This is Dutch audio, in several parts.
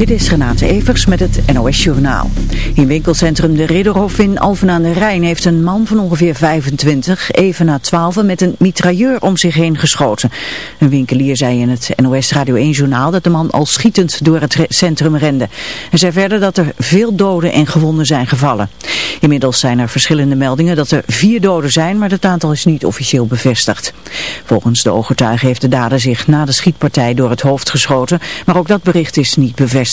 Dit is Renate Evers met het NOS Journaal. In winkelcentrum De Ridderhof in Alphen aan de Rijn heeft een man van ongeveer 25, even na 12, met een mitrailleur om zich heen geschoten. Een winkelier zei in het NOS Radio 1 Journaal dat de man al schietend door het centrum rende. Hij zei verder dat er veel doden en gewonden zijn gevallen. Inmiddels zijn er verschillende meldingen dat er vier doden zijn, maar het aantal is niet officieel bevestigd. Volgens de ooggetuigen heeft de dader zich na de schietpartij door het hoofd geschoten, maar ook dat bericht is niet bevestigd.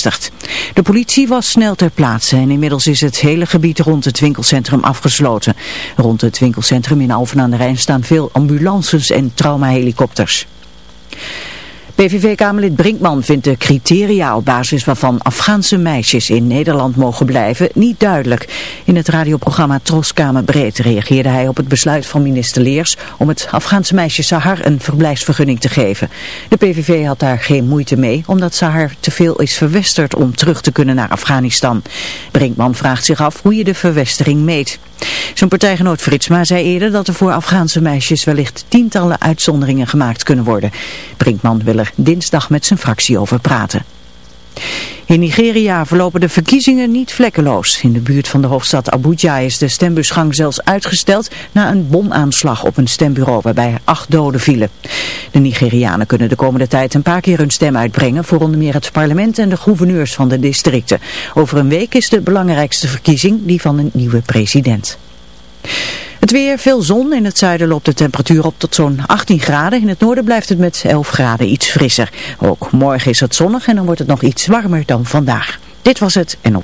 De politie was snel ter plaatse en inmiddels is het hele gebied rond het winkelcentrum afgesloten. Rond het winkelcentrum in Alphen aan de Rijn staan veel ambulances en traumahelikopters. PVV-kamerlid Brinkman vindt de criteria op basis waarvan Afghaanse meisjes in Nederland mogen blijven niet duidelijk. In het radioprogramma Troskamer Breed reageerde hij op het besluit van minister Leers om het Afghaanse meisje Sahar een verblijfsvergunning te geven. De PVV had daar geen moeite mee omdat Sahar te veel is verwesterd om terug te kunnen naar Afghanistan. Brinkman vraagt zich af hoe je de verwestering meet. Zijn partijgenoot Fritsma zei eerder dat er voor Afghaanse meisjes wellicht tientallen uitzonderingen gemaakt kunnen worden. Brinkman wil er dinsdag met zijn fractie over praten. In Nigeria verlopen de verkiezingen niet vlekkeloos. In de buurt van de hoofdstad Abuja is de stembusgang zelfs uitgesteld na een bomaanslag op een stembureau waarbij acht doden vielen. De Nigerianen kunnen de komende tijd een paar keer hun stem uitbrengen voor onder meer het parlement en de gouverneurs van de districten. Over een week is de belangrijkste verkiezing die van een nieuwe president. Weer, veel zon. In het zuiden loopt de temperatuur op tot zo'n 18 graden. In het noorden blijft het met 11 graden iets frisser. Ook morgen is het zonnig en dan wordt het nog iets warmer dan vandaag. Dit was het en op.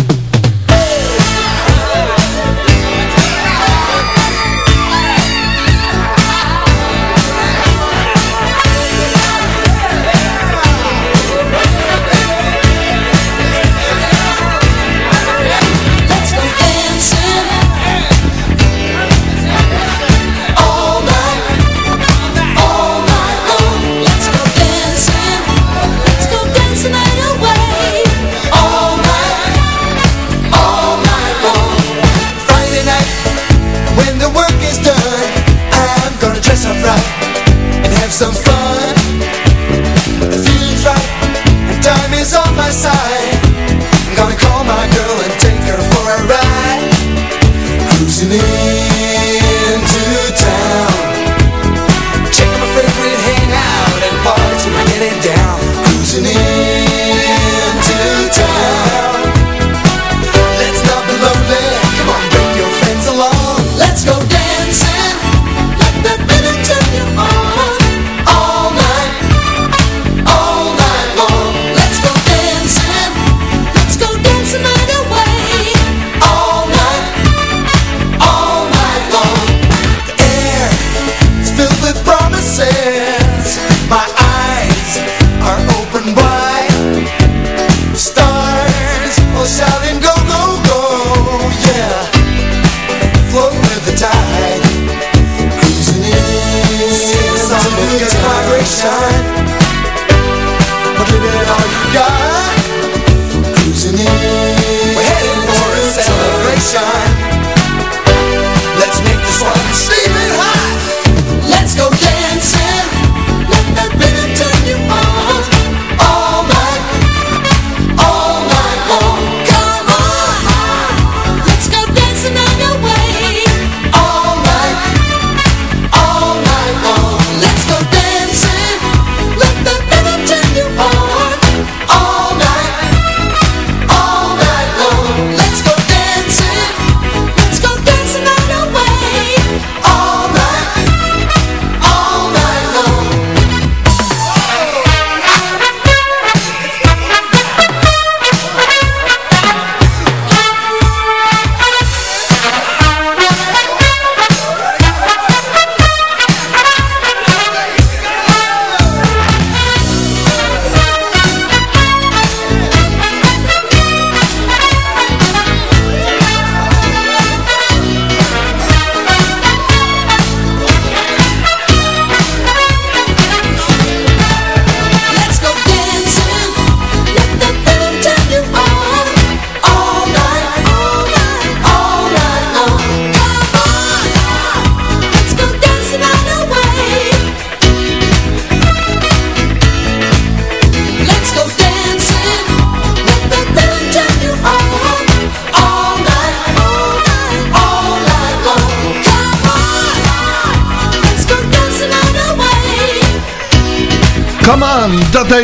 listening.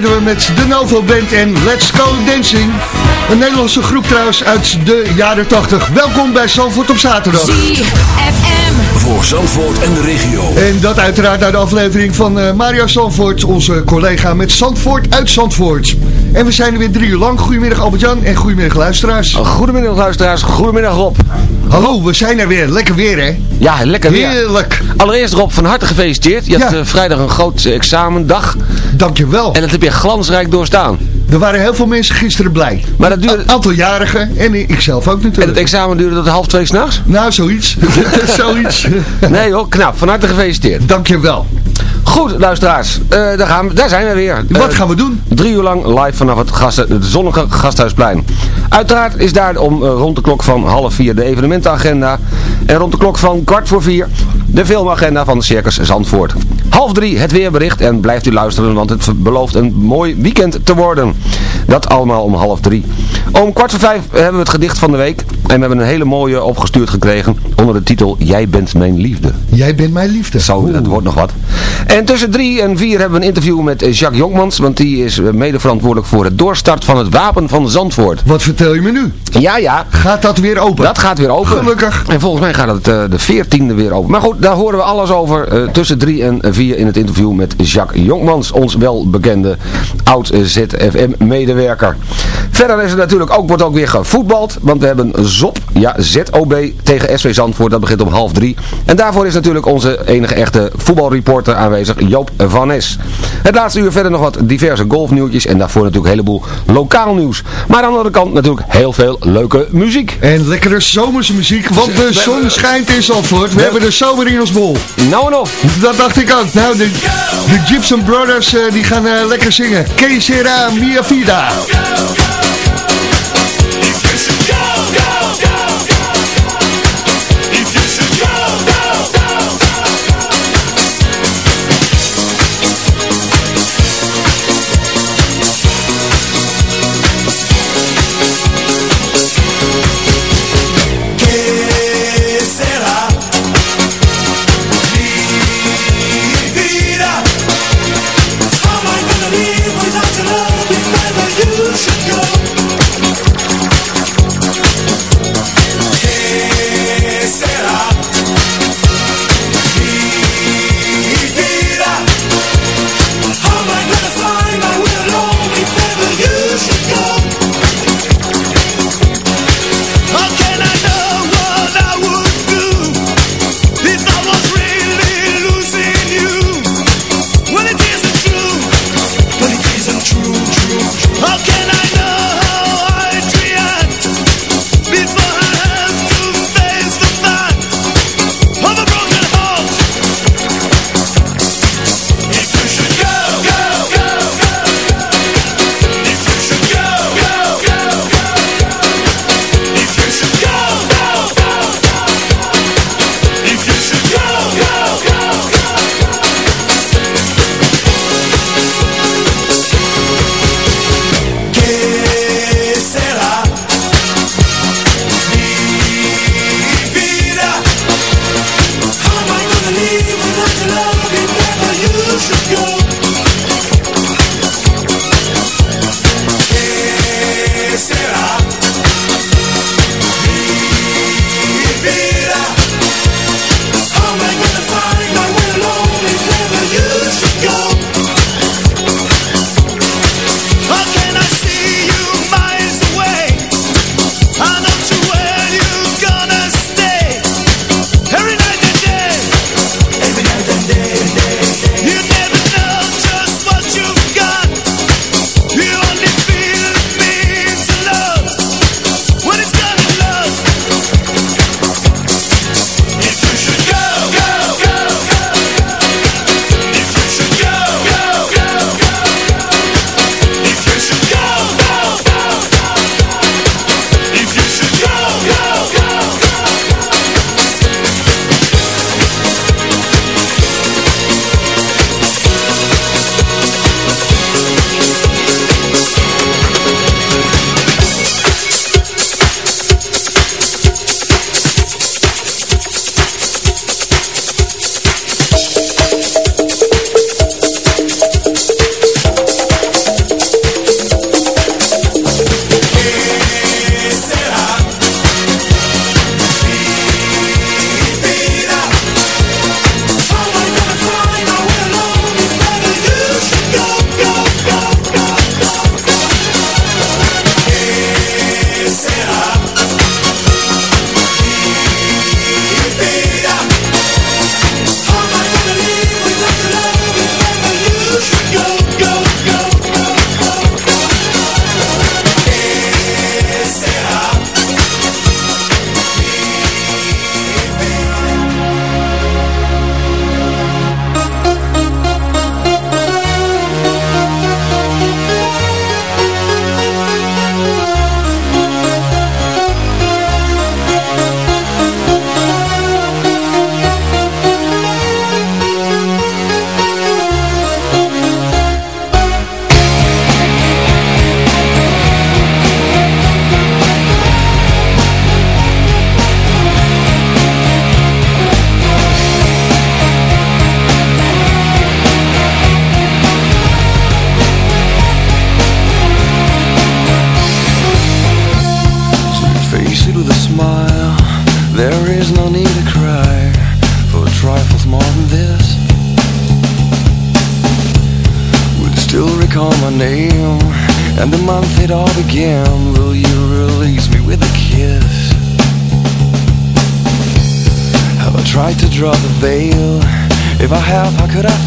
We met de Novo Band en Let's Go Dancing. Een Nederlandse groep trouwens uit de jaren 80. Welkom bij Zandvoort op zaterdag. ZFM. Voor Zandvoort en de regio. En dat uiteraard naar de aflevering van eh, Mario Zandvoort, onze collega met Zandvoort uit Zandvoort. En we zijn er weer drie uur lang. Goedemiddag Albert-Jan en goedemiddag luisteraars. Goedemiddag luisteraars, goedemiddag Rob. Hallo, we zijn er weer. Lekker weer hè? Ja, lekker weer. Heerlijk. Allereerst Rob, van harte gefeliciteerd. Je had Ja. eh, vrijdag een groot eh, examendag Dankjewel. en dat heb je glansrijk doorstaan. Er waren heel veel mensen gisteren blij. Maar dat duurde... Een aantal jarigen en ikzelf ook En het natuurlijk. examen duurde tot half twee s'nachts? Nou, zoiets. zoiets. Nee hoor, knap. Van harte gefeliciteerd. Dankjewel. Goed, luisteraars. eh, daar, gaan we, daar zijn we weer. Wat Eh, gaan we doen? Drie uur lang live vanaf het, gasten, het zonnige Gasthuisplein. Uiteraard is daar om eh, rond de klok van half vier de evenementenagenda. En rond de klok van kwart voor vier de filmagenda van Circus Zandvoort. Half drie het weerbericht en blijft u luisteren, want het belooft een mooi weekend te worden. Dat allemaal om half drie. Om kwart voor vijf hebben we het gedicht van de week. En we hebben een hele mooie opgestuurd gekregen onder de titel Jij bent mijn liefde. Jij bent mijn liefde. Zo, dat wordt nog wat. En tussen drie en vier hebben we een interview met Jacques Jongmans, want die is eh, mede verantwoordelijk voor het doorstart van het Wapen van Zandvoort. Wat vertel je me nu? Ja, ja. Gaat dat weer open? Dat gaat weer open. Gelukkig. En volgens mij gaat het eh, de 14e weer open. Maar goed, daar horen we alles over eh, tussen 3 en 4 in het interview met Jacques Jonkmans, ons welbekende oud-ZFM-medewerker. Verder is er natuurlijk ook, wordt ook weer gevoetbald, want we hebben ZOP, ja, ZOB tegen SV Zandvoort. Dat begint om half drie. En daarvoor is natuurlijk onze enige echte voetbalreporter aanwezig, Joop van Nes. Het laatste uur verder nog wat diverse golfnieuwtjes en daarvoor natuurlijk een heleboel lokaal nieuws. Maar aan de andere kant natuurlijk heel veel leuke muziek. En lekkere zomerse muziek, want de zon schijnt in Zandvoort. We hebben de zomer in ons bol. Nou en of. Dat dacht ik ook. Nou, de, de Gibson Brothers eh, die gaan eh, lekker zingen. Que sera mia vida. ¿Qué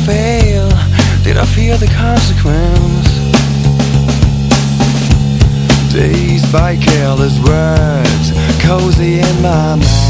fail? Did I fear the consequence? Dazed by careless words, cozy in my mind.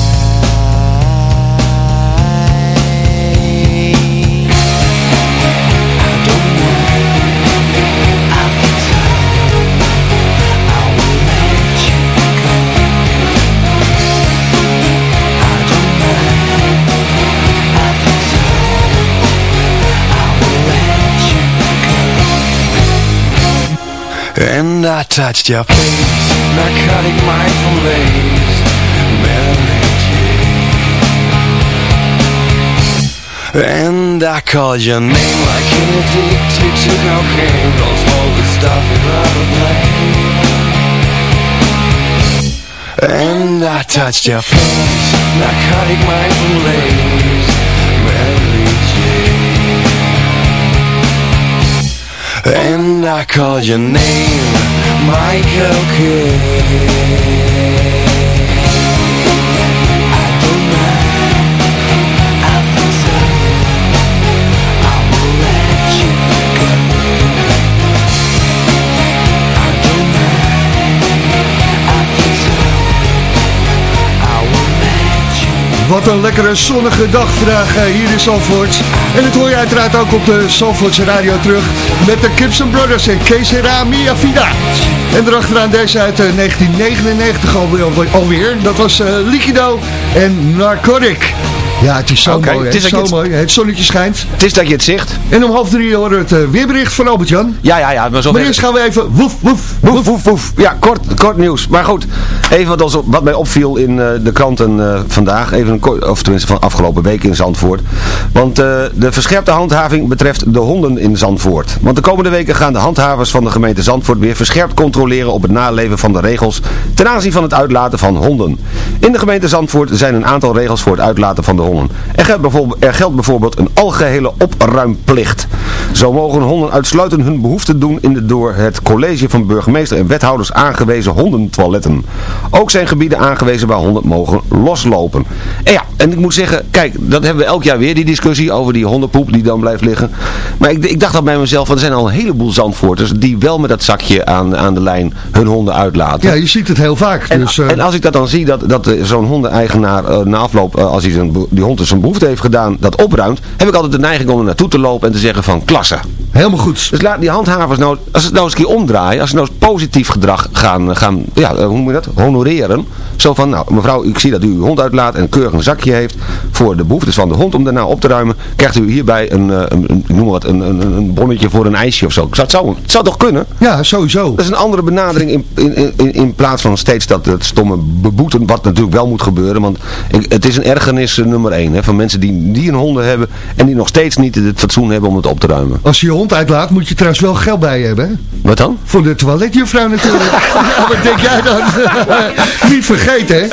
I touched your face, narcotic mindful lace, Mary And I called your name. Like an addicted to cocaine, all the stuff you'd rather play. And I touched your face, narcotic mindful lace, Mary Jane. And I called your name Michael Kidd Wat een lekkere zonnige dag vandaag eh, hier in Zandvoort. En dat hoor je uiteraard ook op de Zandvoortse radio terug. Met de Gibson Brothers en Kesera Mia Vida. En erachteraan deze uit eh, 1999 alweer, alweer. Dat was eh, Liquido en Narcotic. Ja, het is zo mooi. het Het is zo mooi. Het zonnetje schijnt. Het is dat je het zegt. En om half drie horen we het eh, weerbericht van Albert-Jan. Ja, ja, ja. Maar zo Maar eerst gaan we even woef, woef, Woef, woef, woef. Ja, kort, kort nieuws. Maar goed, even wat, ons, wat mij opviel in eh, de kranten eh, vandaag. Even een of tenminste van afgelopen week in Zandvoort. Want de verscherpte handhaving betreft de honden in Zandvoort. Want de komende weken gaan de handhavers van de gemeente Zandvoort weer verscherpt controleren op het naleven van de regels ten aanzien van het uitlaten van honden. In de gemeente Zandvoort zijn een aantal regels voor het uitlaten van de honden. Er geldt bijvoorbeeld, er geldt bijvoorbeeld een algehele opruimplicht. Zo mogen honden uitsluitend hun behoeften doen in de door het college van burgemeester en wethouders aangewezen hondentoiletten. Ook zijn gebieden aangewezen waar honden mogen loslopen. En ja, en ik moet zeggen, kijk, dat hebben we elk jaar weer, die discussie over die hondenpoep die dan blijft liggen. Maar ik, ik dacht dat bij mezelf, want er zijn al een heleboel Zandvoorters die wel met dat zakje aan, aan de lijn hun honden uitlaten. Ja, je ziet het heel vaak. En, dus, eh, en als ik dat dan zie, dat, dat eh, zo'n hondeneigenaar eh, na afloop, als hij zijn, die hond dus zijn behoefte heeft gedaan, dat opruimt, heb ik altijd de neiging om er naartoe te lopen en te zeggen van klasse. helemaal goed. Dus laat die handhavers nou, als het nou eens een keer omdraaien, als ze nou eens positief gedrag gaan, gaan ja, eh, hoe moet je dat, honoreren. Zo van, nou mevrouw, ik zie dat u uw hond uitlaat en keurig een zakje heeft voor de behoeftes van de hond om daarna op te ruimen. Krijgt u hierbij een, eh, een, een, noem maar wat, een, een, een bonnetje voor een ijsje of zo. Dat zou, het zou toch kunnen? Ja, sowieso. Dat is een andere benadering in, in, in, in plaats van steeds dat het stomme beboeten, wat natuurlijk wel moet gebeuren. Want ik- het is een ergernis eh, nummer. Hè, van mensen die, die een honden hebben en die nog steeds niet het fatsoen hebben om het op te ruimen. Als je je hond uitlaat, moet je trouwens wel geld bij je hebben. hè? Wat dan? Voor de toiletjuffrouw natuurlijk. ja, wat denk jij dan? Niet vergeten, hè?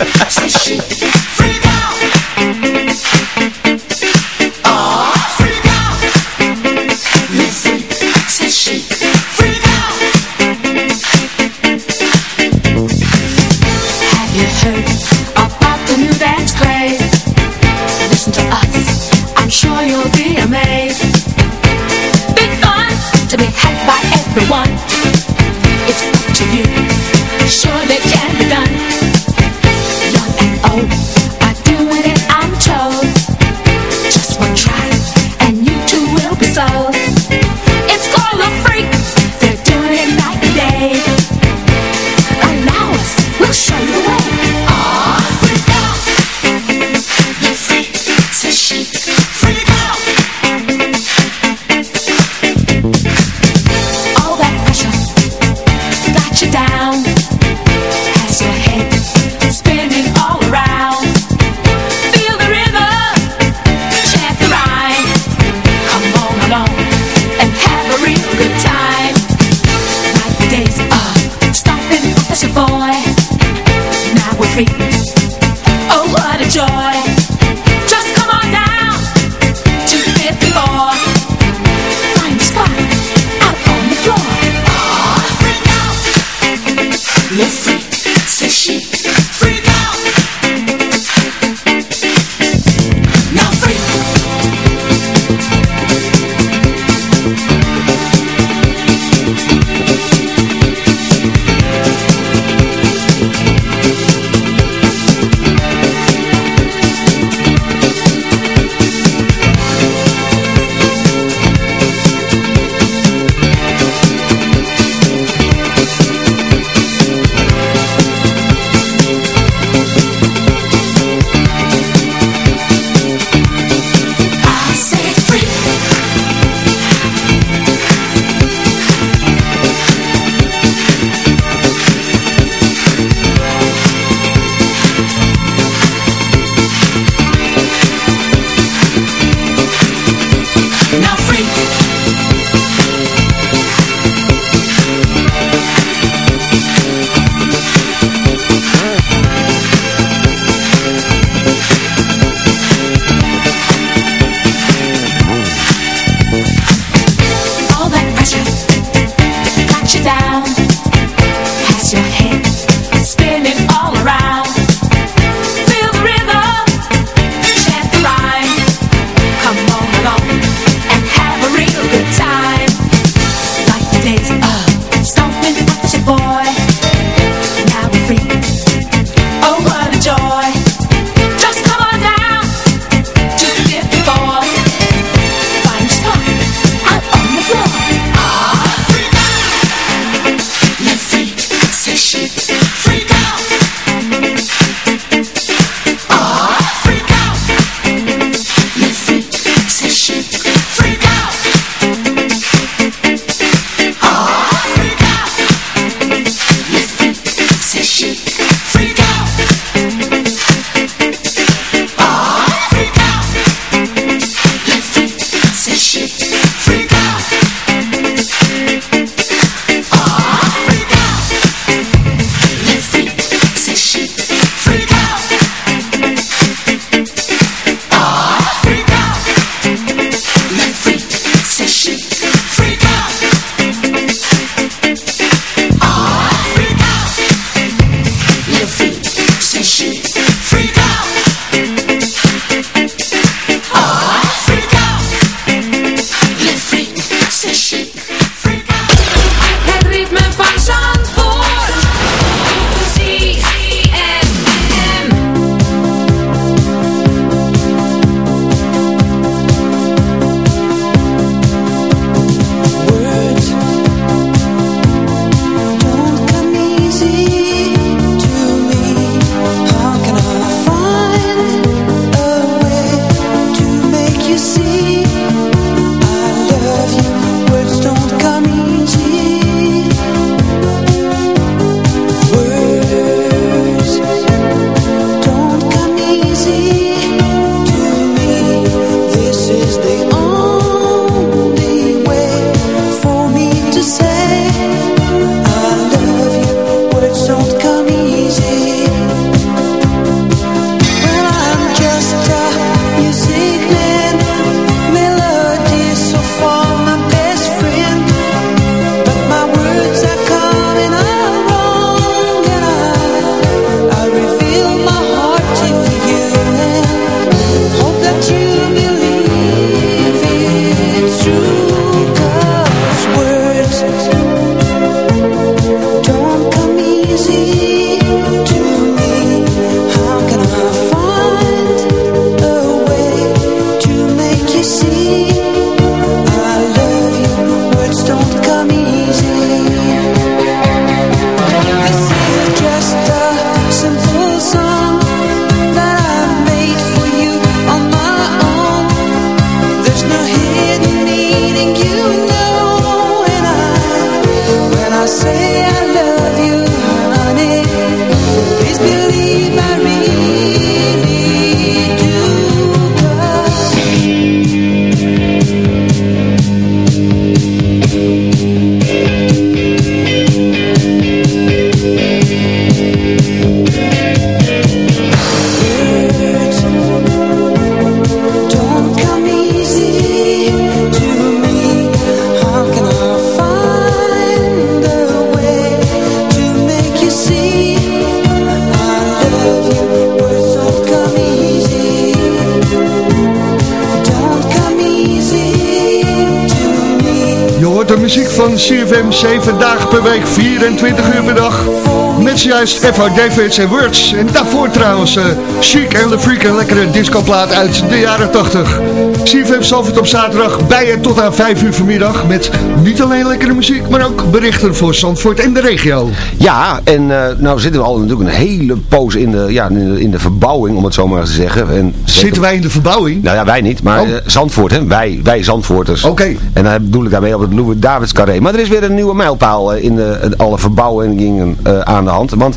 Met juist F.R. Davids en Words. En daarvoor trouwens uh, Chic and the Freak, een lekkere discoplaat uit de jaren 80. CFM Zalvoort op zaterdag bij je tot aan 5 uur vanmiddag. Met niet alleen lekkere muziek, maar ook berichten voor Zandvoort en de regio. Ja, en uh, nou zitten we al natuurlijk een hele poos in de, ja, in de, in de verbouwing, om het zo maar te zeggen. En Zitten wij in de verbouwing? Nou ja, wij niet, maar oh. uh, Zandvoort, hè? Wij, wij Zandvoorters. Oké. En dan bedoel ik daarmee op het Louis Davids carré. Maar er is weer een nieuwe mijlpaal in de, alle verbouwingen aan de hand. Want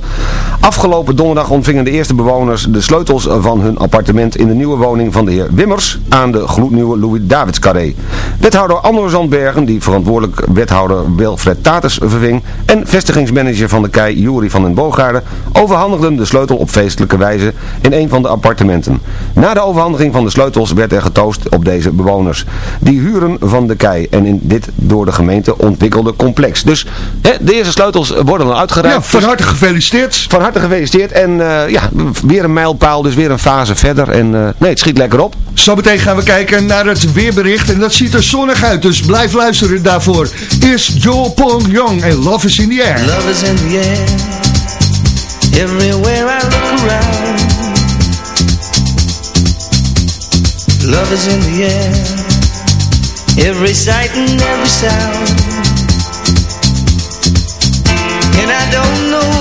afgelopen donderdag ontvingen de eerste bewoners de sleutels van hun appartement in de nieuwe woning van de heer Wimmers aan de gloednieuwe Louis Davids carré. Wethouder Andor Zandbergen, die verantwoordelijk wethouder Wilfred Tatus verving, en vestigingsmanager van de KEI Juri van den Boogaarden overhandigden de sleutel op feestelijke wijze in een van de appartementen. Na de overhandiging van de sleutels werd er getoost op deze bewoners. Die huren van de KEI en in dit door de gemeente ontwikkelde complex. Dus hè, de eerste sleutels worden dan uitgereikt. Ja, van harte gefeliciteerd. Van harte gefeliciteerd. En uh, ja, weer een mijlpaal, dus weer een fase verder. En uh, nee, het schiet lekker op. Zometeen gaan we kijken naar het weerbericht. En dat ziet er zonnig uit, dus blijf luisteren daarvoor. Eerst Joel Pong Young en Love is in the Air. Love is in the air. Everywhere I look around. Love is in the air. Every sight and every sound. And I don't know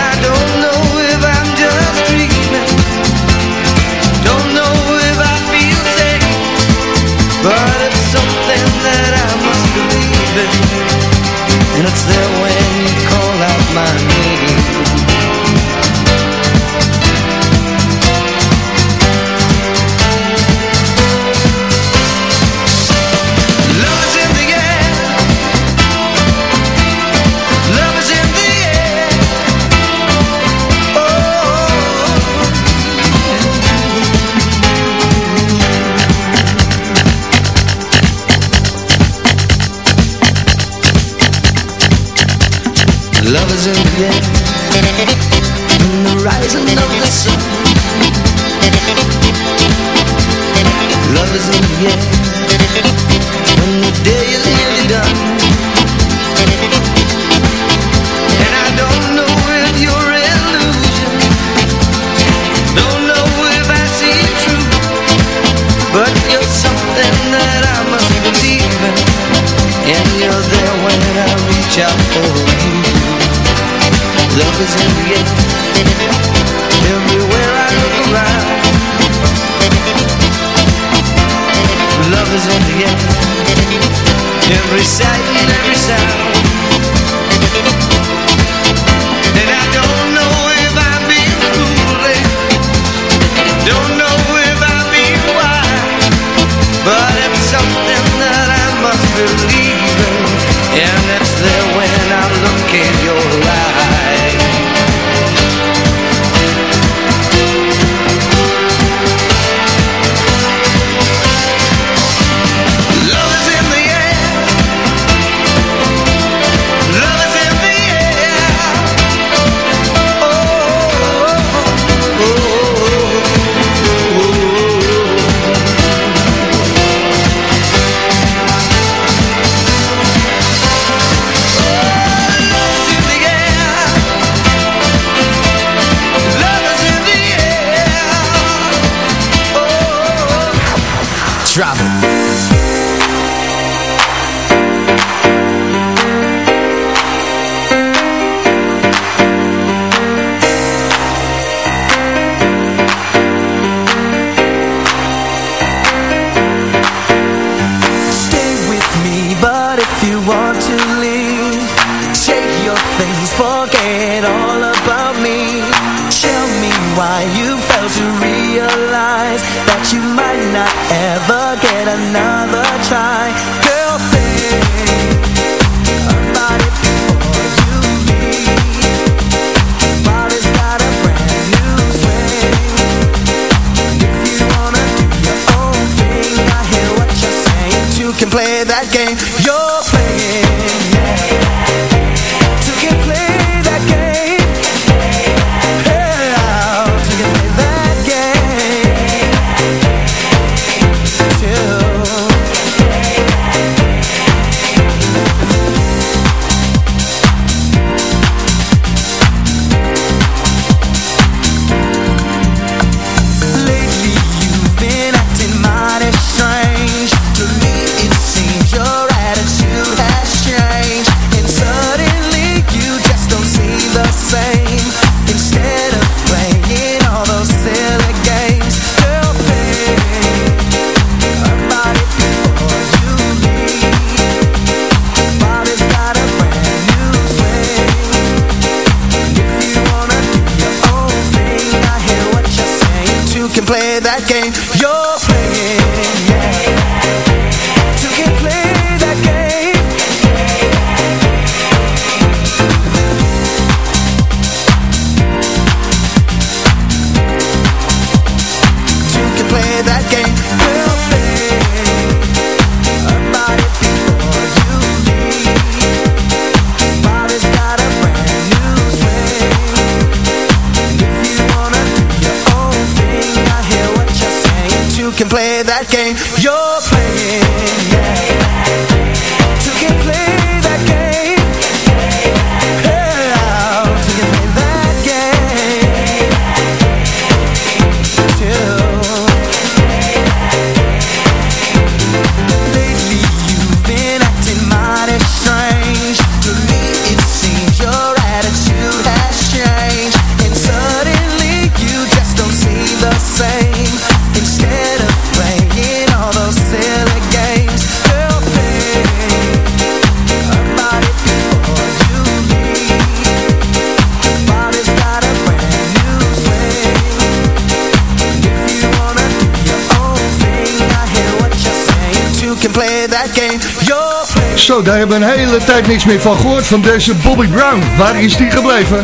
Zo, daar hebben we een hele tijd niks meer van gehoord van deze Bobby Brown. Waar is die gebleven?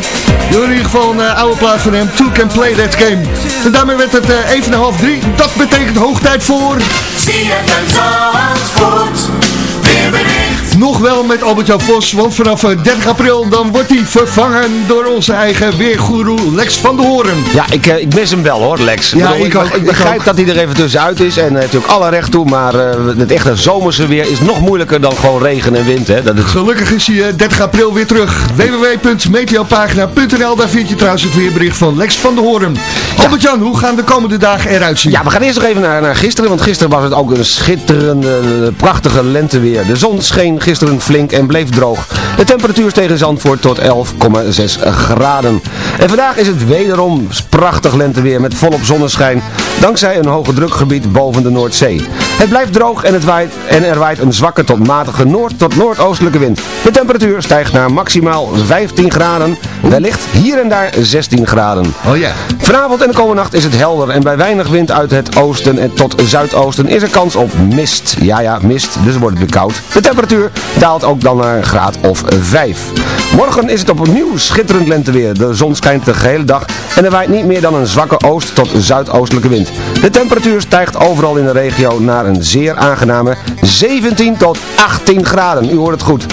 Hoort in geval een eh, oude plaat van hem, Two Can Play That Game. En daarmee werd het eh, even en half drie. Dat betekent hoogtijd voor... ZFM Zandvoort. Weerbericht. Nog wel met Albert-Jan Vos, want vanaf eh, 30 april dan wordt hij vervangen door onze eigen weergoeroe Lex van de Hoorn. Ja, ik, eh, ik mis hem wel hoor, Lex. Ja, bedoel, ik ook, Ik ik begrijp ook. dat hij er even tussenuit is en uh, natuurlijk alle recht toe, maar eh, het echte zomerse weer is nog moeilijker dan gewoon regen en wind. Hè? Dat. Gelukkig is hij eh, 30 april weer terug. www.meteopagina.nl Daar vind je trouwens het weerbericht van Lex van de Hoorn. Albert-Jan, hoe gaan de komende dagen eruit zien? Ja, we gaan eerst nog even naar, naar gisteren, want gisteren was het ook een schitterende, eh, prachtige lenteweer. De zon scheen gisteren flink en bleef droog. De temperatuur steeg in Zandvoort tot 11,6 graden. En vandaag is het wederom prachtig lenteweer met volop zonneschijn, dankzij een hoge drukgebied boven de Noordzee. Het blijft droog en, het waait, en er waait een zwakke tot matige noord- tot noordoostelijke wind. De temperatuur stijgt naar maximaal 15 graden, wellicht hier en daar 16 graden. Oh ja. Vanavond en de komende nacht is het helder en bij weinig wind uit het oosten en tot zuidoosten is er kans op mist. Ja ja, mist, dus wordt het weer koud. De temperatuur daalt ook dan naar een graad of 5. Morgen is het opnieuw schitterend lenteweer. De zon schijnt de gehele dag en er waait niet meer dan een zwakke oost- tot zuidoostelijke wind. De temperatuur stijgt overal in de regio naar een zeer aangename 17 tot 18 graden. U hoort het goed.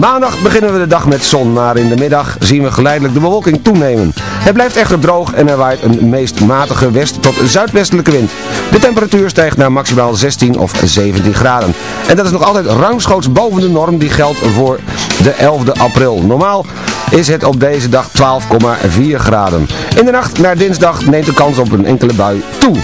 Maandag beginnen we de dag met zon, maar in de middag zien we geleidelijk de bewolking toenemen. Het blijft echter droog en er waait een meest matige west- tot zuidwestelijke wind. De temperatuur stijgt naar maximaal 16 of 17 graden. En dat is nog altijd ruimschoots boven de norm die geldt voor de 11e april. Normaal is het op deze dag 12,4 graden. In de nacht naar dinsdag neemt de kans op een enkele bui toe.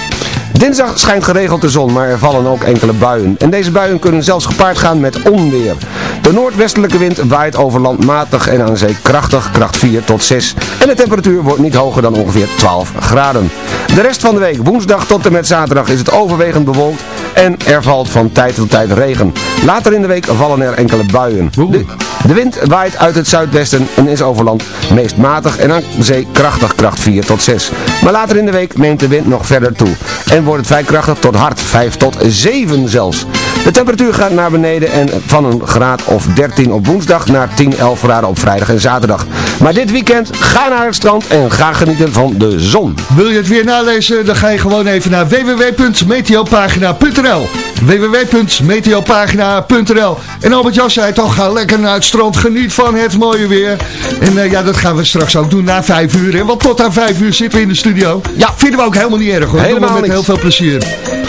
Dinsdag schijnt geregeld de zon, maar er vallen ook enkele buien. En deze buien kunnen zelfs gepaard gaan met onweer. De noordwestelijke wind waait over land matig en aan zee krachtig, kracht 4 tot 6. En de temperatuur wordt niet hoger dan ongeveer 12 graden. De rest van de week, woensdag tot en met zaterdag, is het overwegend bewolkt en er valt van tijd tot tijd regen. Later in de week vallen er enkele buien. De, de wind waait uit het zuidwesten en is over land meest matig en aan zee krachtig, kracht 4 tot 6. Maar later in de week neemt de wind nog verder toe en wordt het vrij krachtig tot hard, 5 tot 7 zelfs. De temperatuur gaat naar beneden en van een graad of 13 op woensdag naar 10, 11 graden op vrijdag en zaterdag. Maar dit weekend ga naar het strand en ga genieten van de zon. Wil je het weer nalezen? Dan ga je gewoon even naar www.meteopagina.nl www.meteopagina.nl En Albert Jan zei toch, ga lekker naar het strand, geniet van het mooie weer. En eh, ja, dat gaan we straks ook doen na vijf uur. Hè? Want tot aan vijf uur zitten we in de studio. Ja, vinden we ook helemaal niet erg hoor. Helemaal met heel veel plezier.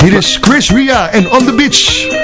Hier is Chris Ria en On The Beach.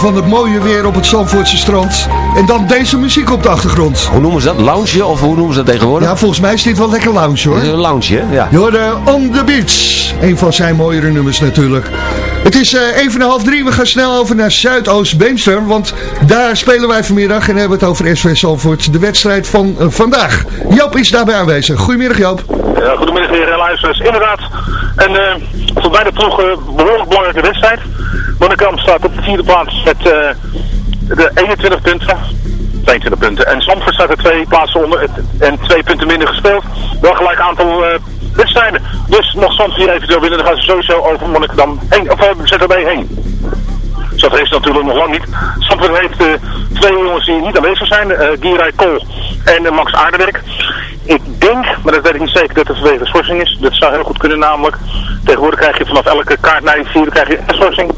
Van het mooie weer op het Zandvoortse strand. En dan deze muziek op de achtergrond. Hoe noemen ze dat? Lounge of hoe noemen ze dat tegenwoordig? Ja, volgens mij is dit wel lekker lounge hoor. Een lounge, hè? ja. Je hoorde On The Beach. Een van zijn mooiere nummers natuurlijk. Het is uh, even half drie. We gaan snel over naar Zuidoost-Beemster. Want daar spelen wij vanmiddag. En hebben we het over SV Zandvoort. De wedstrijd van uh, vandaag. Joop is daarbij aanwezig. Goedemiddag Joop. Ja, goedemiddag weer luisteraars. Inderdaad. En uh, voor beide ploegen behoorlijk belangrijke wedstrijd. Monnikam staat op de vierde plaats met de 21 punten. 22 punten. En Zandvoort staat er twee plaatsen onder en twee punten minder gespeeld. Wel gelijk aantal wedstrijden. Dus nog hier eventueel winnen, dan gaan ze sowieso over Monnikendam heen, of uh, ZTB heen. Dat heeft natuurlijk nog lang niet. Zandvoort heeft uh, twee jongens die niet aanwezig zijn. Uh, Gieray Kool en Max Aardewerk. Maar dat weet ik niet zeker, dat het vanwege schorsing is. Dat zou heel goed kunnen namelijk. Tegenwoordig krijg je vanaf elke kaart naar je vierde krijg je een schorsing.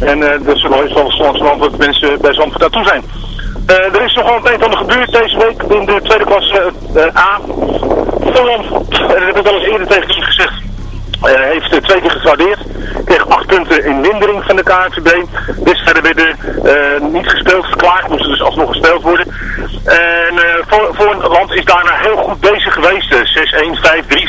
En uh, dat is wel eens verstandig dat mensen bij Zandvoort daartoe zijn. Uh, er is nogal een van de gebeurd deze week in de tweede klasse uh, A. Fulham, en dat heb ik wel eens eerder tegen gezegd, heeft twee keer getradeerd. Kreeg acht punten in mindering van de KNVB. Wedstrijden werden uh, niet gespeeld, verklaard, moesten dus alsnog gespeeld worden. En voor, voor een land is daarna heel goed bezig geweest. 6-1, 5-3,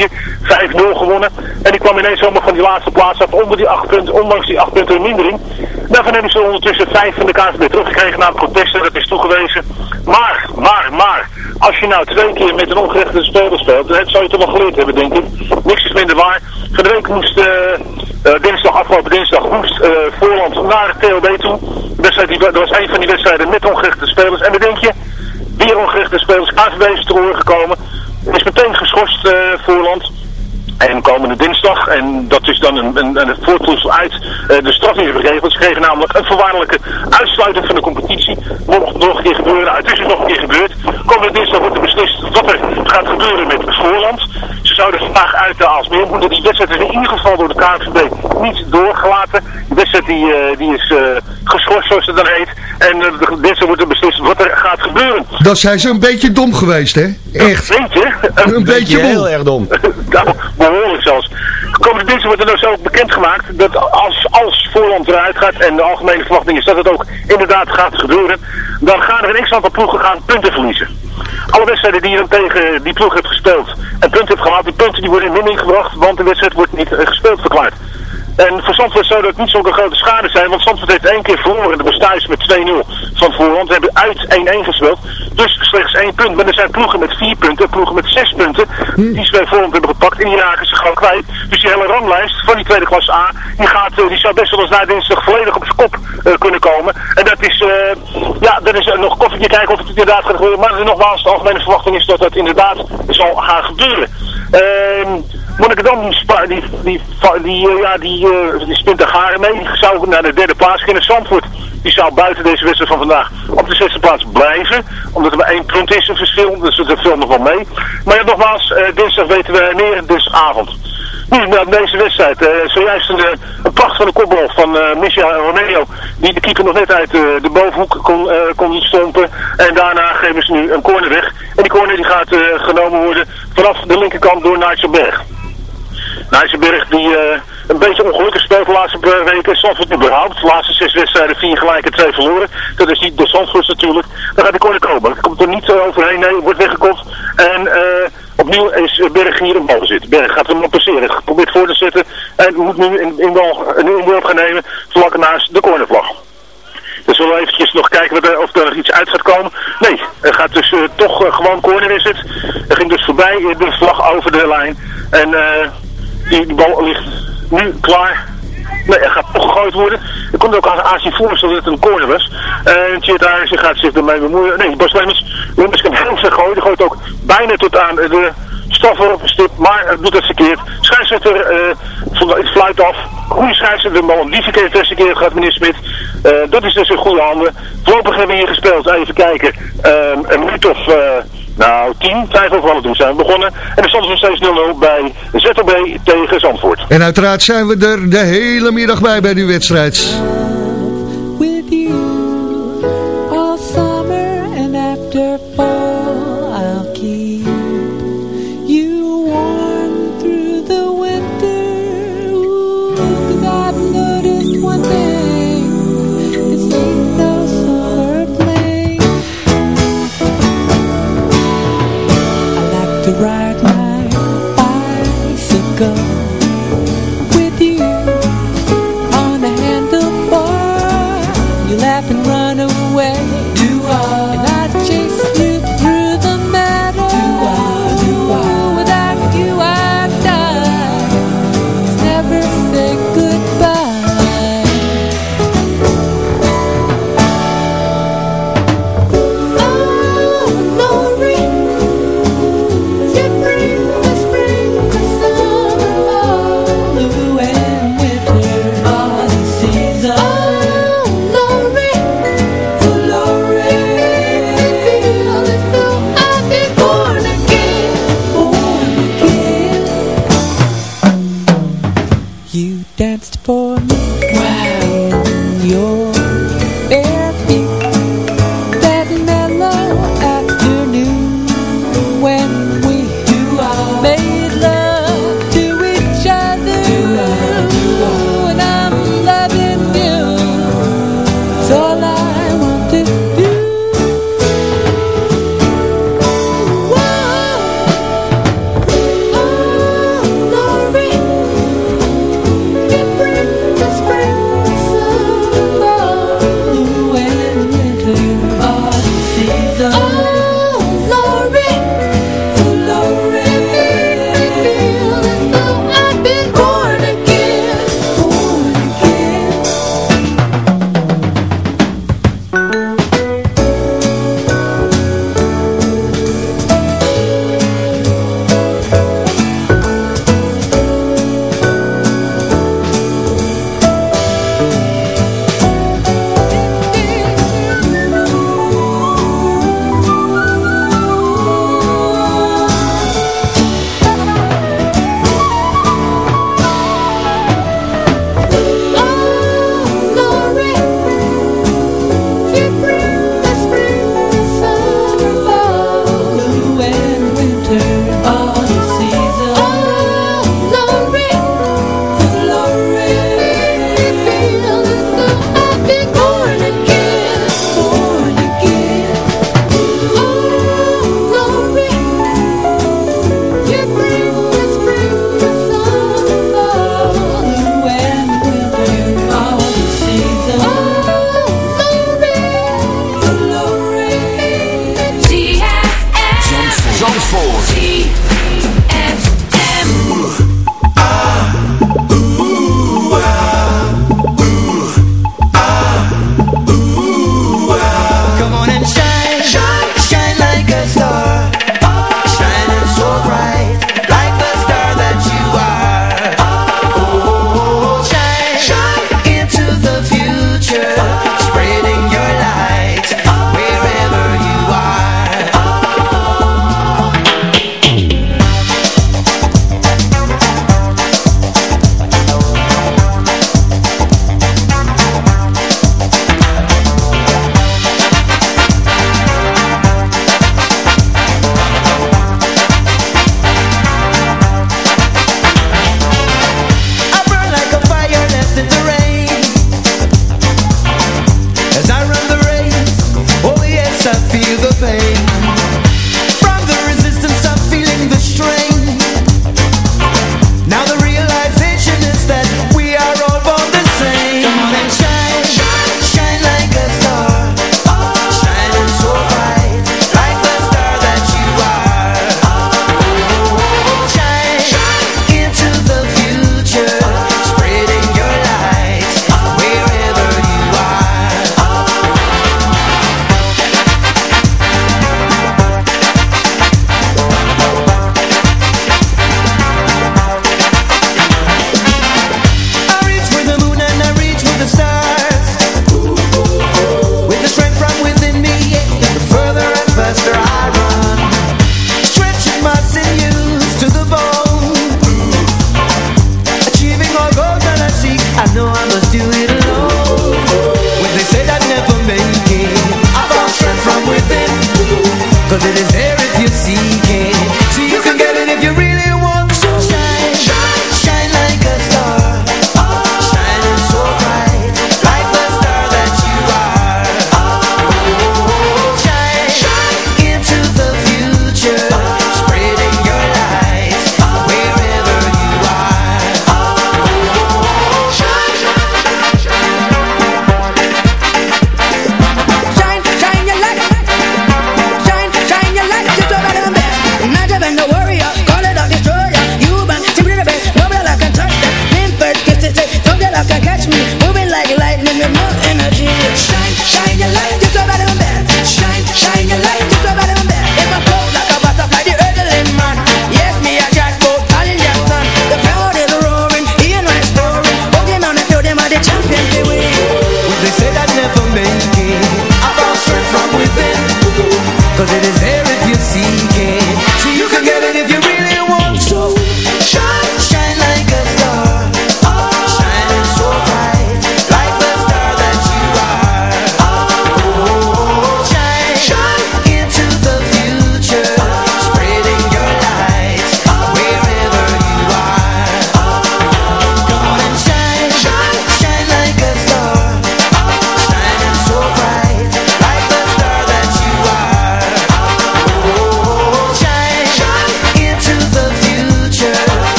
5-4, 5-0 gewonnen. En die kwam ineens zomaar van die laatste plaats af onder die acht punten, ondanks die acht punten in mindering. Daarvan hebben ze ondertussen vijf van de KNVB teruggekregen na protesten, dat is toegewezen. Maar, maar, maar, als je nou twee keer met een ongerechte speler speelt, dan zou je toch wel geleerd hebben, denk ik. Niks is minder waar. Van de week moest, uh, dinsdag, afgelopen dinsdag, moest uh, Voorland naar de TLB toe. De wedstrijd, die, dat was een van die wedstrijden met ongerechte spelers. En dan denk je, weer ongerechte spelers, KVB is gekomen. Is meteen geschorst Voorland. En komende dinsdag, en dat is dan een, een, een voortvloeisel uit uh, de straf die geregeld. Ze kregen namelijk een voorwaardelijke uitsluiting van de competitie. Moet nog een keer gebeuren, het is dus nog een keer gebeurd. Komende dinsdag wordt er beslist wat er gaat gebeuren met Voorland. Ze zouden vandaag uit de Aalsmeer moeten. Die wedstrijd is in ieder geval door de KNVB niet doorgelaten. Die wedstrijd die, uh, die is uh, geschorst, zoals het dan heet. En uh, dinsdag wordt er beslist wat er gaat gebeuren. Dat zijn ze een beetje dom geweest, hè? Echt. Een beetje? Een, een beetje heel erg dom. nou, behoorlijk zelfs. Komende dinsdag wordt er nou zo bekendgemaakt dat als, als Voorland eruit gaat en de algemene verwachting is dat het ook inderdaad gaat gebeuren, dan gaan er een x-aantal ploegen gaan punten verliezen. Alle wedstrijden die je tegen die ploeg hebt gespeeld en punten hebt gehaald, die punten die worden in mindering gebracht, want de wedstrijd wordt niet uh, gespeeld verklaard. En voor Zandvoort zou dat niet zo'n grote schade zijn, want Zandvoort heeft één keer verloren. De bestuis met 2-0 van Voorland. We hebben uit 1-1 gespeeld. Dus slechts één punt. Maar er zijn ploegen met vier punten, ploegen met zes punten. Die ze bij Voorland hebben gepakt. En die raken ze gewoon kwijt. Dus die hele ranglijst van die tweede klas A, die, gaat, die zou best wel eens na dinsdag volledig op zijn kop uh, kunnen komen. En dat is, uh, ja, dat is nog koffietje kijken of het inderdaad gaat gebeuren. Maar nogmaals, de algemene verwachting is dat dat inderdaad zal gaan gebeuren. Ehm Monnikendam die, die, uh, ja, die, spint de garen mee. Die zou naar de derde plaats gaan. Zandvoort die zou buiten deze wedstrijd van vandaag op de zesde plaats blijven. Omdat er maar één punt is een verschil. Dus dat valt nog wel mee. Maar ja, nogmaals, uh, dinsdag weten we meer dinsdagavond. Nu, na deze wedstrijd, zojuist een, een prachtige kopbal van uh, Michel Romeo, die de keeper nog net uit de bovenhoek kon, uh, stompen. En daarna geven ze nu een corner weg. En die corner die gaat genomen worden vanaf de linkerkant door Nigel Berg. Nijsselberg die uh, een beetje ongelukkig speelt de laatste weken. Zandvoort überhaupt. De laatste zes wedstrijden, vier gelijk en twee verloren. Dat is niet de Zandvoort natuurlijk. Dan gaat de corner komen. Dat komt er niet uh, overheen. Nee, wordt weggekopt. En uh, opnieuw is Berg hier in balbezit. Berg gaat hem passeren. Probeert voor te zetten. En moet nu in, in, bal, een inworp gaan nemen. Vlak naast de cornervlag. Dus we zullen eventjes nog kijken wat of er iets uit gaat komen. Nee, er gaat dus toch gewoon corner is het. Er ging dus voorbij de vlag over de lijn. En uh, die, bal ligt nu klaar. Nee, er gaat toch gegooid worden. Ik kon ook aan aanzien voorstellen dat het een corner was. En Arissen gaat zich ermee bemoeien. Nee, Bas Lemmers, Lemmers kan heel veel gooien. Die gooit ook bijna tot aan de strafworp op een stip. Maar het doet het verkeerd. Scheidsrechter uh, het fluit af. Goede scheidsrechter, de bal die verkeerd beste keer gaat meneer Smit. Uh, dat is dus in goede handen. Voorlopig hebben we hier gespeeld. Even kijken. Uh, een minuut of... Nou, 10, 5 over half toen zijn we begonnen. En stand is nog steeds 0-0 bij ZOB tegen Zandvoort. En uiteraard zijn we er de hele middag bij bij die wedstrijd.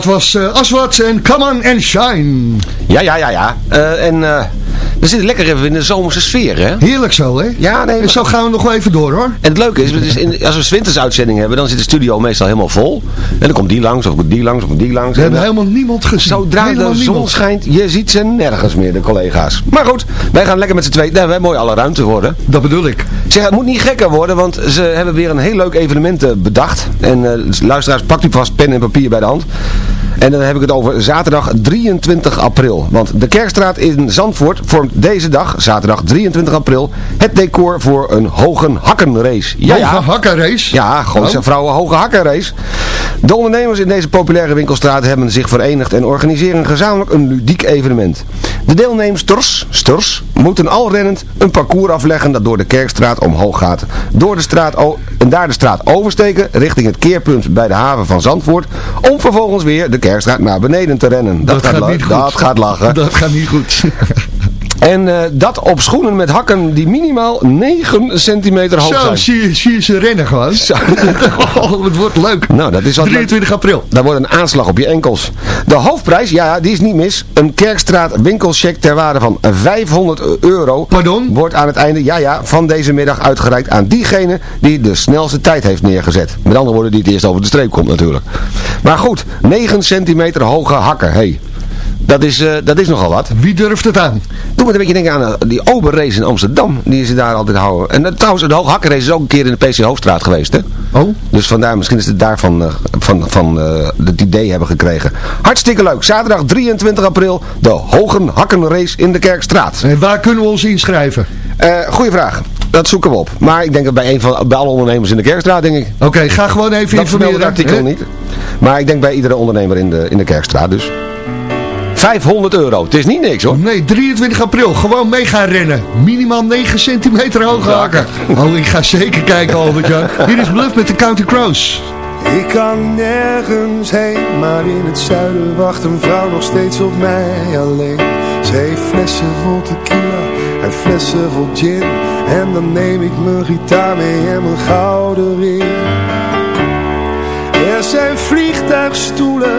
Dat was uh, Aswad en Come On and Shine. Ja, ja, ja, ja. Uh, en uh, we zitten lekker even in de zomerse sfeer, hè? Heerlijk zo, hè? Ja, nee. En zo gaan we nog wel even door, hoor. En het leuke is, is in, als we winters uitzending hebben, dan zit de studio meestal helemaal vol. En dan komt die langs, of die langs, of die langs. We hebben helemaal niemand gezien. Zodra helemaal de zon niemand. schijnt, je ziet ze nergens meer, de collega's. Maar goed, wij gaan lekker met z'n tweeën. Nou, wij mooi alle ruimte worden. Dat bedoel ik. Zeg, het moet niet gekker worden, want ze hebben weer een heel leuk evenement bedacht. En luisteraars, pakt u vast pen en papier bij de hand. En dan heb ik het over zaterdag 23 april. Want de Kerkstraat in Zandvoort vormt deze dag, zaterdag 23 april, het decor voor een hoge hakkenrace. Ja, hoge hakkenrace? Ja, gewoon oh. vrouwen hoge hakkenrace. De ondernemers in deze populaire winkelstraat hebben zich verenigd en organiseren gezamenlijk een ludiek evenement. De deelnemsters sters, moeten al rennend een parcours afleggen dat door de Kerkstraat omhoog gaat. Door de straat en daar de straat oversteken richting het keerpunt bij de haven van Zandvoort. Om vervolgens weer de Kerkstraat naar beneden te rennen. Dat, dat gaat, niet goed. Dat gaat lachen. Dat gaat niet goed. En uh, dat op schoenen met hakken die minimaal 9 centimeter hoog zijn. Zo, zie, zie je ze rennen gewoon. Oh, het wordt leuk. Nou, dat is wat 23 april. Daar wordt een aanslag op je enkels. De hoofdprijs, ja, die is niet mis. Een Kerkstraat winkelcheck ter waarde van 500 euro. Pardon? Wordt aan het einde, ja, ja, van deze middag uitgereikt aan diegene die de snelste tijd heeft neergezet. Met andere woorden, die het eerst over de streep komt natuurlijk. Maar goed, 9 centimeter hoge hakken, hey. Dat is, uh, dat is nogal wat. Wie durft het aan? Doe me een beetje denken aan uh, die Oberrace in Amsterdam. Die ze daar altijd houden. En uh, trouwens, de Hooghakkenrace is ook een keer in de PC Hoofdstraat geweest. Hè? Oh. Dus vandaar, misschien is het daarvan van, van, het idee hebben gekregen. Hartstikke leuk. Zaterdag 23 april. De Hogenhakkenrace in de Kerkstraat. En waar kunnen we ons inschrijven? goeie vraag. Dat zoeken we op. Maar ik denk dat bij, een van, bij alle ondernemers in de Kerkstraat, denk ik. Oké, okay, ga gewoon even dat informeren. Dat artikel hè? niet. Maar ik denk bij iedere ondernemer in de, in de Kerkstraat dus. 500 euro. Het is niet niks hoor. Nee, 23 april. Gewoon mee gaan rennen. Minimaal 9 centimeter hoge hakken. Oh, ik ga zeker kijken, Albert-Jan. Hier is Bluff met de County Crows. Ik kan nergens heen, maar in het zuiden wacht een vrouw nog steeds op mij alleen. Ze heeft flessen vol tequila en flessen vol gin. En dan neem ik mijn gitaar mee en mijn gouden ring. Er zijn vliegtuigstoelen,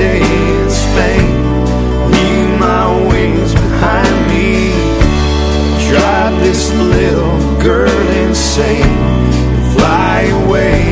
in Spain. Leave my wings behind me. Drive this little girl insane. Fly away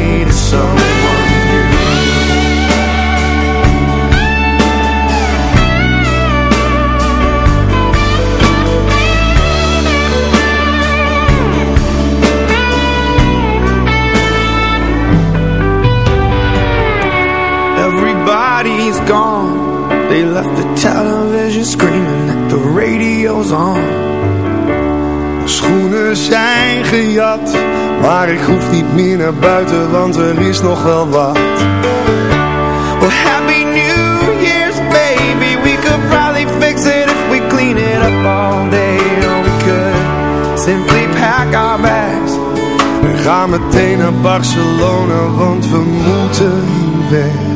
the television screaming the radio's on. Schoenen zijn gejat Maar ik hoef niet meer naar buiten Want er is nog wel wat. Well, Happy New Year's, baby. We could probably fix it if we clean it up all day. We could simply pack our bags We gaan meteen naar Barcelona Want we moeten weg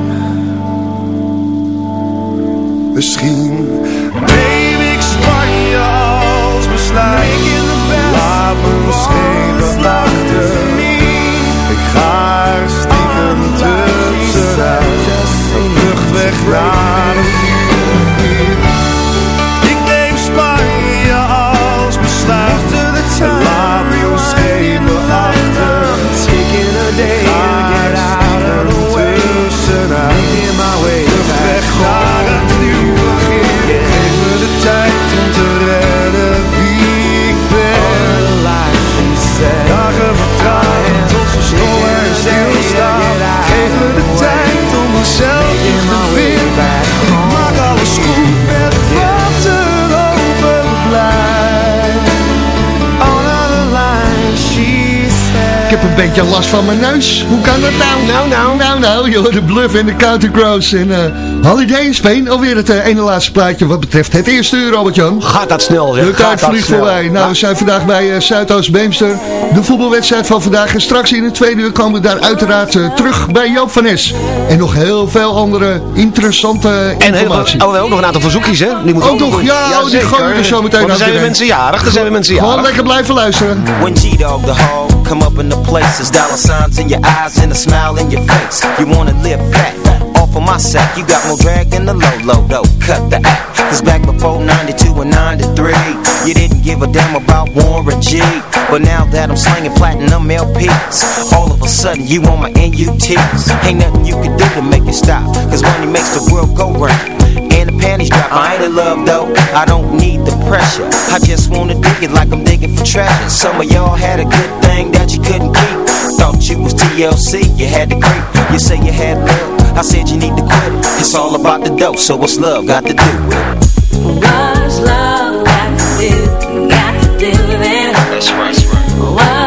Misschien. Neem ik Spanje als besluit. Laat me schepen achter Ik ga er stiekem tussenuit Een vlucht weg naar heb een beetje last van mijn neus. Hoe kan dat nou? Nou, nou. Nou, nou. Hoort de Bluff en de Counter Crows. En uh, Holiday in Spain. Alweer het uh, ene laatste plaatje wat betreft het eerste uur, Robert-Jan. Gaat dat snel, zeg. De tijd vliegt voorbij. Nou, we zijn vandaag bij uh, Zuidoost-Beemster. De voetbalwedstrijd van vandaag. En straks in het tweede uur komen we daar uiteraard terug bij Joop van Es. En nog heel veel andere interessante en informatie. En oh, we hebben ook nog een aantal verzoekjes, hè? Die moeten ook nog, ja, ja oh, die gooien we zo meteen aan. Dan zijn we mensen jarig, dan zijn we mensen jarig. Gewoon lekker blijven luisteren. When G-Dog the Come up in the places, dollar signs in your eyes and a smile in your face. You wanna live fat, off of my sack. You got more drag than the low, low, low. Cut the act. Cause back before 92 and 93, you didn't give a damn about Warren G. But now that I'm slinging platinum LPs, all of a sudden you on my NUTs. Ain't nothing you can do to make it stop. Cause money makes the world go round and the panties drop. I ain't in love though, I don't need the pressure. I just wanna dig it like I'm digging for treasure. Some of y'all had a good thing that you couldn't keep. Thought you was TLC, you had to creep. You say you had love, I said you need to quit it. It's all about the dope, so what's love got to do with it? What's love got to do? Got to do with it. That's right, that's right. What's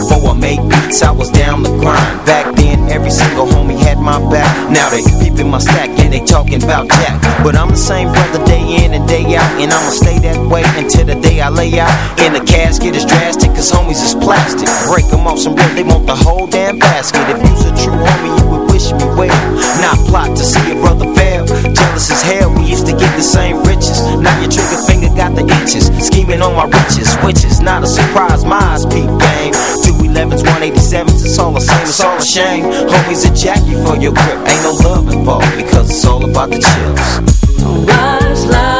Before I made beats, I was down the grind. Back then, every single homie had my back. Now they peeping my stack and they talking about Jack. But I'm the same brother day in and day out, and I'ma stay that way until the day I lay out. In the casket is drastic, cause homies is plastic. Break them off some real, they want the whole damn basket. If you's a true homie, you would wish me well. Not plot to see a brother. Jealous as hell, we used to get the same riches. Now your trigger finger got the itches. Scheming on my riches, which is not a surprise. My eyes peep game. 211s, 187s, it's all the same, it's all a shame. Homies a jackie for your grip. Ain't no love involved because it's all about the chills. What's love